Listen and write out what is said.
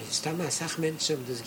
Es ist damals auch Menschen, die das